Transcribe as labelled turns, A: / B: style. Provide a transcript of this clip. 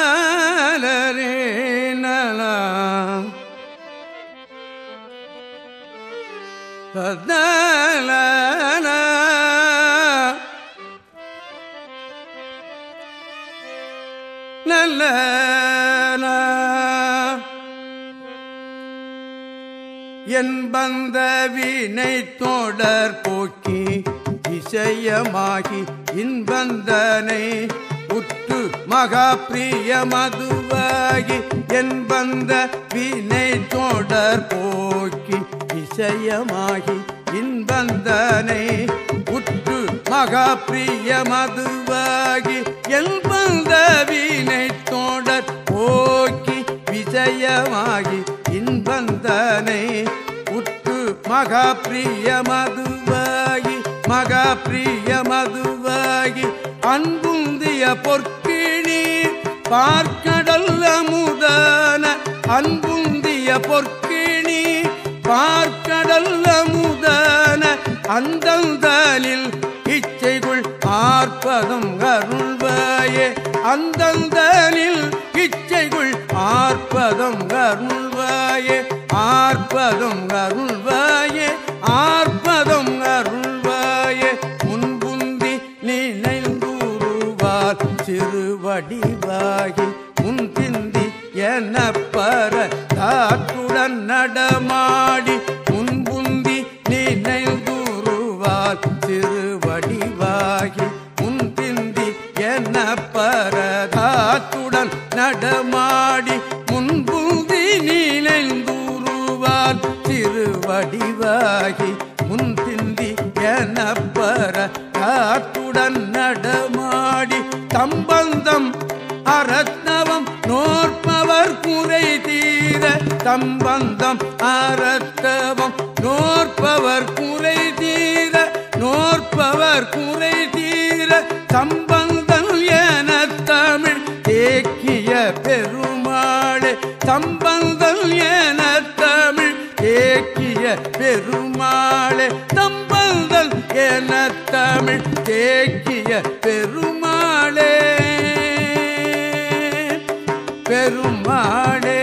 A: லாலரே நலா நல்ல என் பந்த வினை தொடர் போக்கி இசையமாகி இன்பந்தனை உற்று மகா பிரிய மதுவாகி என் பந்த வினை தொடர் போக்கி விஷயமாகி இன்பந்தனை உற்று மகா பிரிய மதுவாகி என் பந்த வினை தொடர் போக்கி விஜயமாகி இன்பந்தனை உற்று மகா பிரிய மதுவாகி மகா பிரிய மதுவாகி அன்புந்திய பொற்கிணி பார்க்கடல் அமுதன. அன்புந்திய பொற்கிணி பார்க்கடல் அமுதன. அந்தந்தலில் இச்சைகுள் ஆர்ப்பதம் அருள்வாயே அந்தந்தலில் இச்சைகுள் ஆர்ப்பதம் அருள்வாயே ஆர்ப்பதம் அருள்வாயே திருவடிவாகி சிறுவடிவாகி முன்பிந்தி என பர தாற்றுடன் நடமாடி முன்புந்தி நினைந்தூருவார் சிறுவடிவாகி முன்பிந்தி என பர பரதாத்துடன் நடமாடி முன்புந்தி நினைந்துருவார் திருவடிவாகி என பரதாத்துடன் நடமாடி தம்பந்தம் அரத்னவம் நோற்பவர் குறை தீர தம்பந்தம் அரத்தவம் நோற்பவர் குறை தீர நோற்பவர் குறை தீர சம்பந்தம் என தமிழ் தேக்கிய பெருமாளே. சம்பந்தம் என தமிழ் தேக்கிய பெருமாளே. தம்பந்தல் என தமிழ் தேக்கிய பெருமாளே பெருமாளே.